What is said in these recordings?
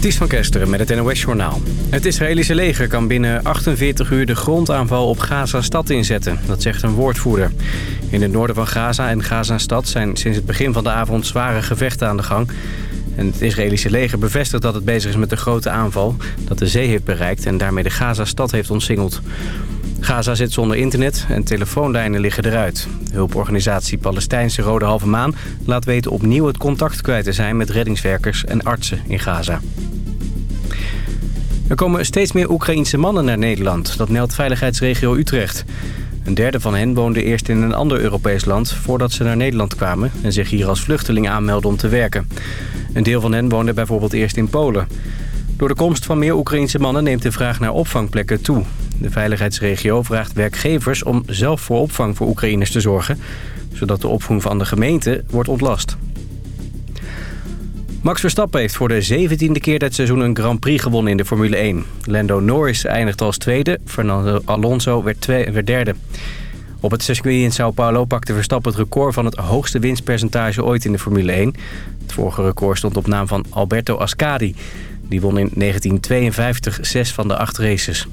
Ties van Kesteren met het NOS-journaal. Het Israëlische leger kan binnen 48 uur de grondaanval op Gaza-stad inzetten. Dat zegt een woordvoerder. In het noorden van Gaza en Gaza-stad zijn sinds het begin van de avond zware gevechten aan de gang. En het Israëlische leger bevestigt dat het bezig is met de grote aanval... dat de zee heeft bereikt en daarmee de Gaza-stad heeft omsingeld. Gaza zit zonder internet en telefoonlijnen liggen eruit. Hulporganisatie Palestijnse Rode Halve Maan laat weten opnieuw het contact kwijt te zijn met reddingswerkers en artsen in Gaza. Er komen steeds meer Oekraïense mannen naar Nederland. Dat meldt veiligheidsregio Utrecht. Een derde van hen woonde eerst in een ander Europees land... voordat ze naar Nederland kwamen en zich hier als vluchteling aanmelden om te werken. Een deel van hen woonde bijvoorbeeld eerst in Polen. Door de komst van meer Oekraïense mannen neemt de vraag naar opvangplekken toe. De veiligheidsregio vraagt werkgevers om zelf voor opvang voor Oekraïners te zorgen... zodat de opvang van de gemeente wordt ontlast. Max Verstappen heeft voor de zeventiende keer dit seizoen een Grand Prix gewonnen in de Formule 1. Lando Norris eindigde als tweede, Fernando Alonso werd, werd derde. Op het circuit in Sao Paulo pakte Verstappen het record van het hoogste winstpercentage ooit in de Formule 1. Het vorige record stond op naam van Alberto Ascari. Die won in 1952 zes van de acht races.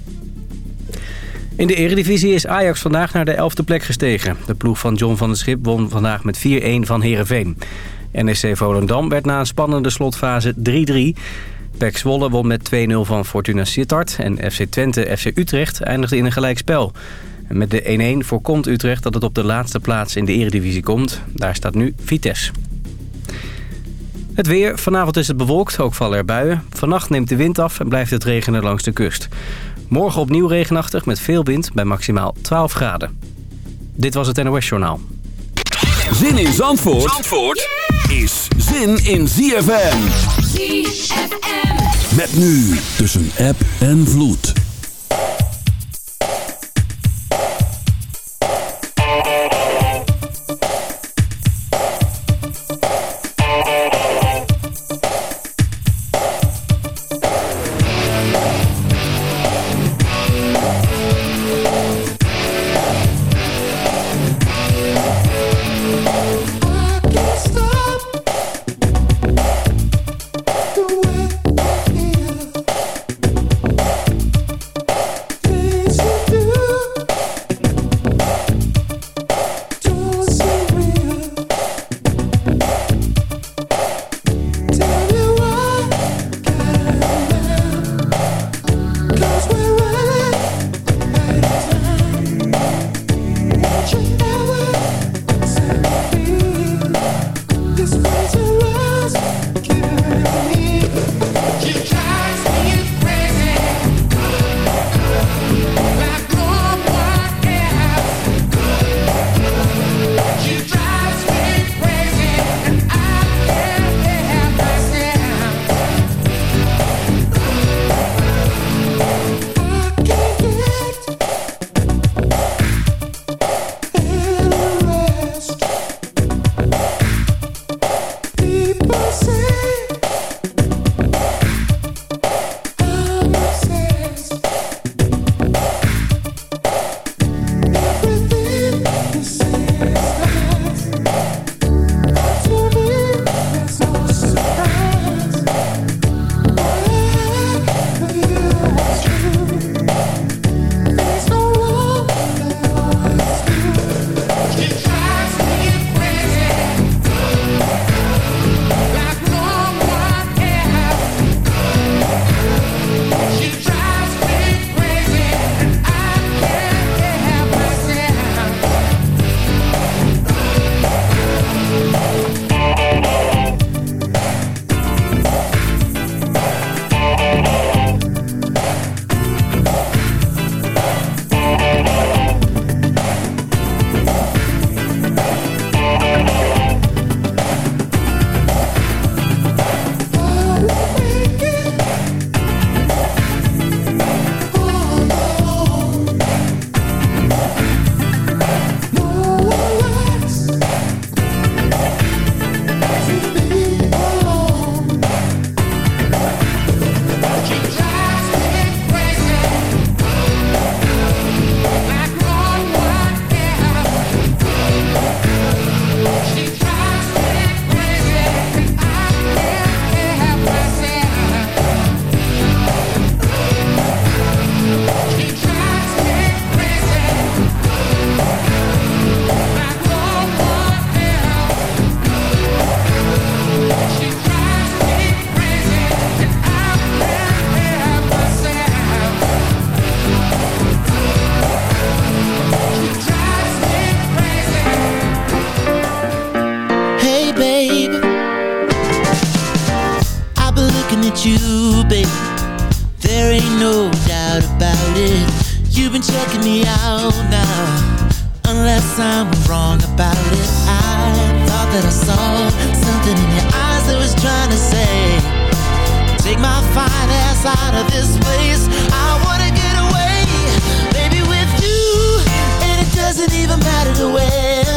In de eredivisie is Ajax vandaag naar de elfde plek gestegen. De ploeg van John van der Schip won vandaag met 4-1 van Heerenveen. NEC Volendam werd na een spannende slotfase 3-3. PEC Zwolle won met 2-0 van Fortuna Sittard. En FC Twente FC Utrecht eindigde in een gelijkspel. En met de 1-1 voorkomt Utrecht dat het op de laatste plaats in de eredivisie komt. Daar staat nu Vitesse. Het weer. Vanavond is het bewolkt, ook vallen er buien. Vannacht neemt de wind af en blijft het regenen langs de kust. Morgen opnieuw regenachtig met veel wind bij maximaal 12 graden. Dit was het NOS Journaal. Zin in Zandvoort, Zandvoort is zin in ZFM. ZFM. Met nu tussen app en vloed. unless I'm wrong about it. I thought that I saw something in your eyes that was trying to say Take my fine ass out of this place. I wanna get away, baby with you. And it doesn't even matter where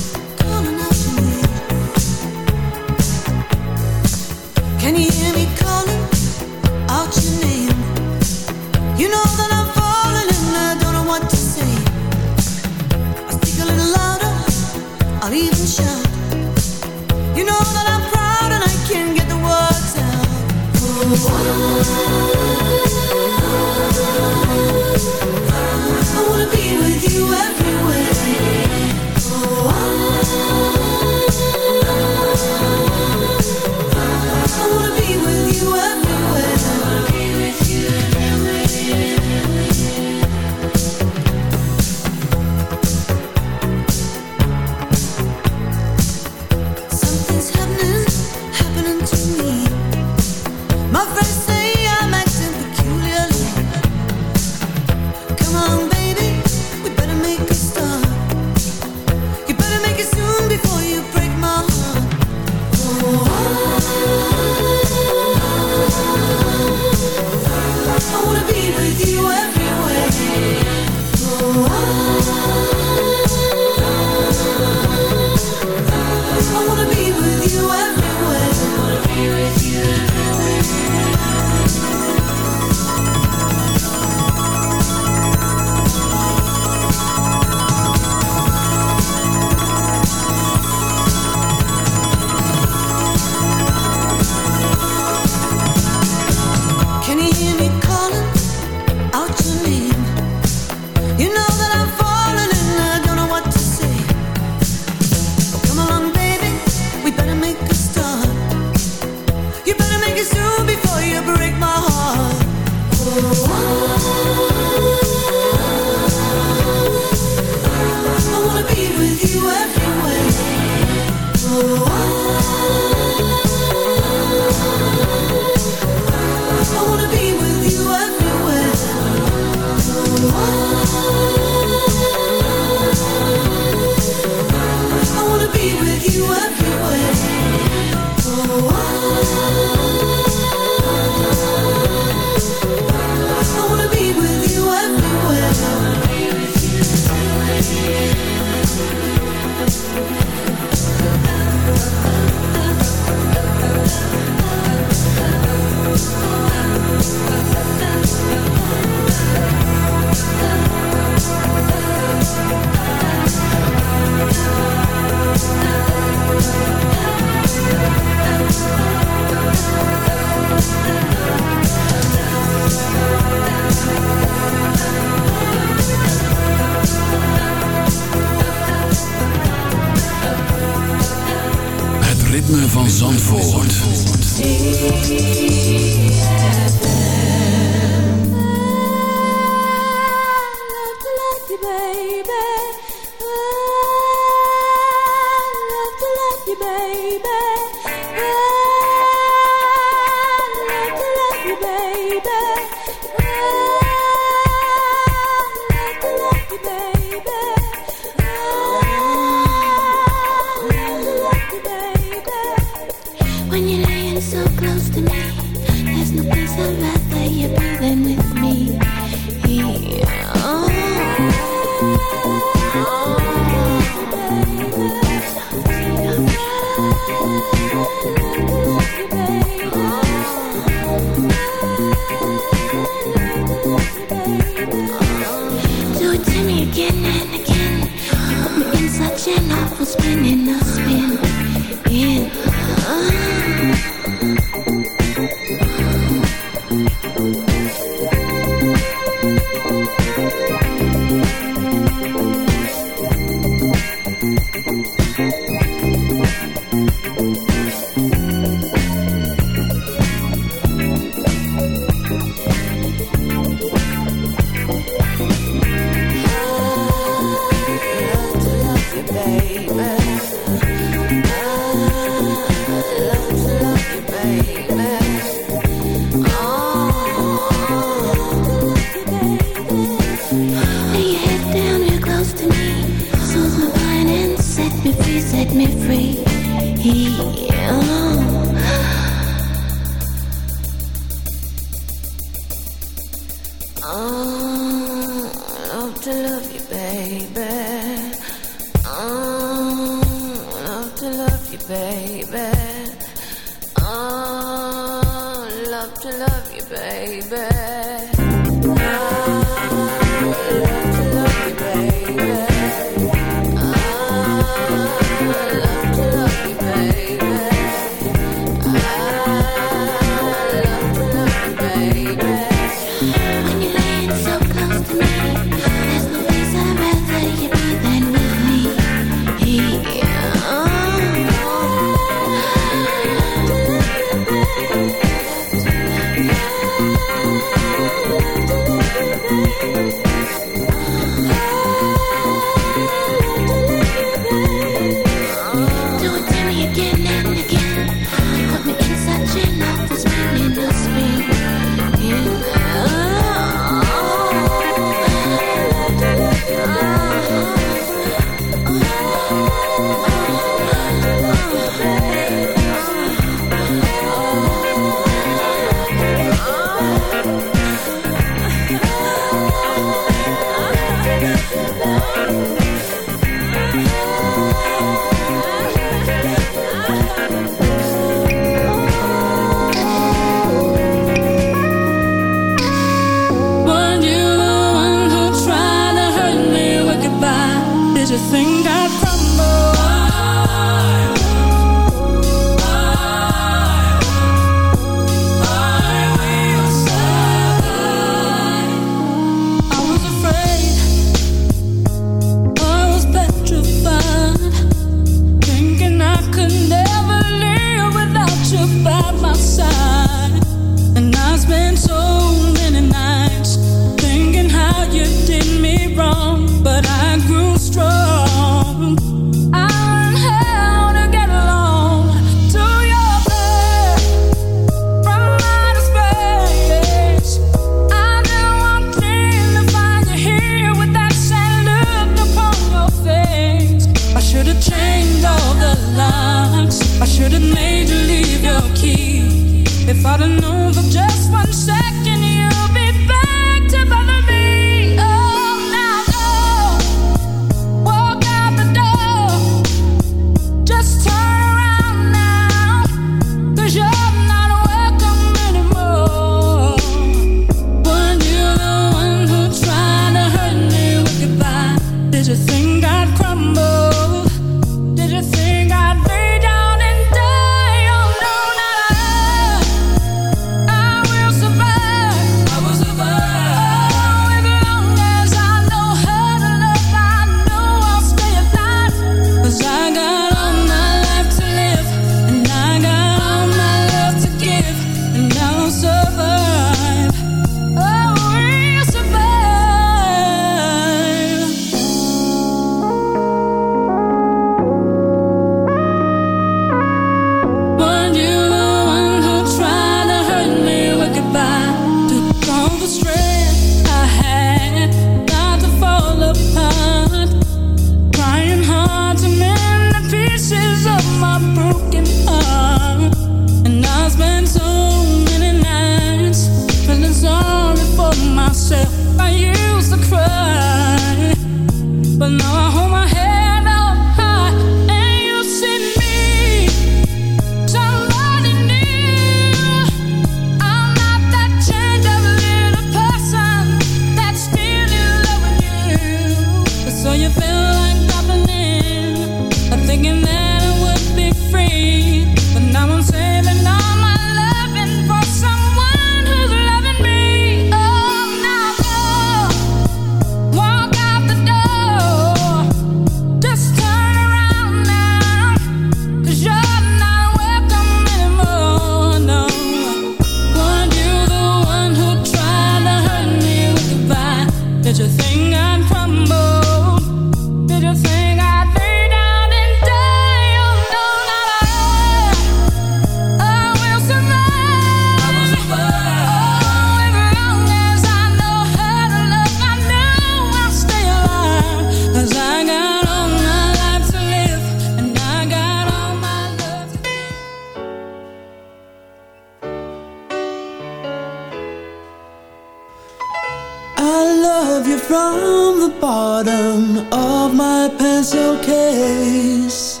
I love you from the bottom of my pencil case.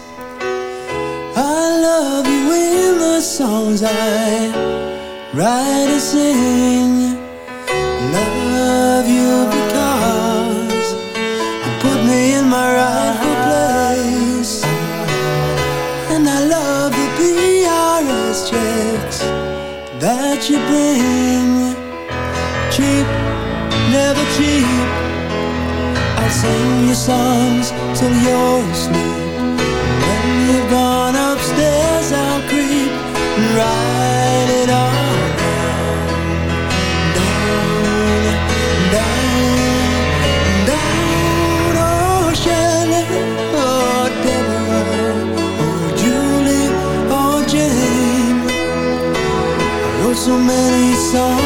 I love you in the songs I write and sing. I Love you because you put me in my rightful place. And I love the PRS checks that you bring cheap I'll sing your songs till you're asleep and When you've gone upstairs I'll creep And ride it all down Down, down, down Oh Shelley, oh Deborah Oh Julie, oh Jane I wrote so many songs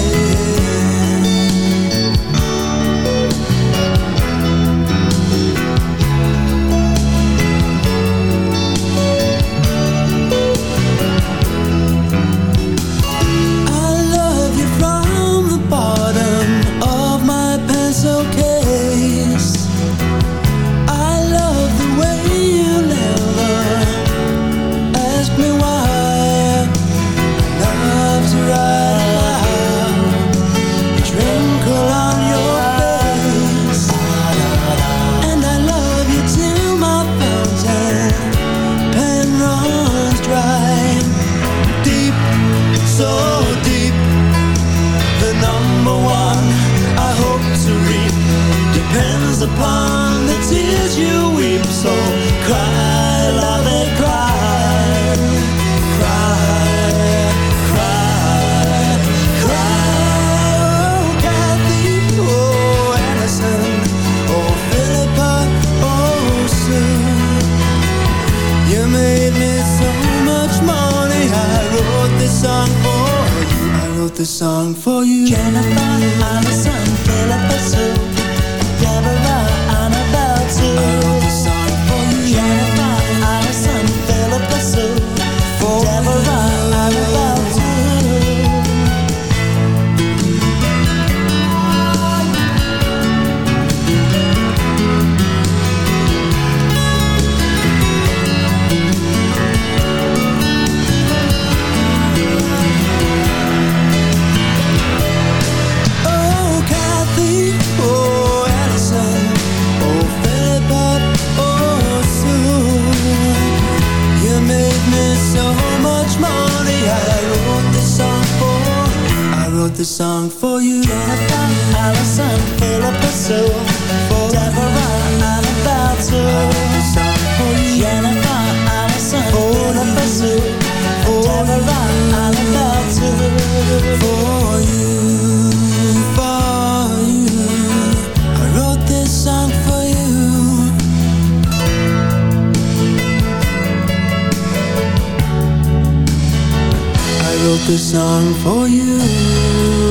wrote this song for you.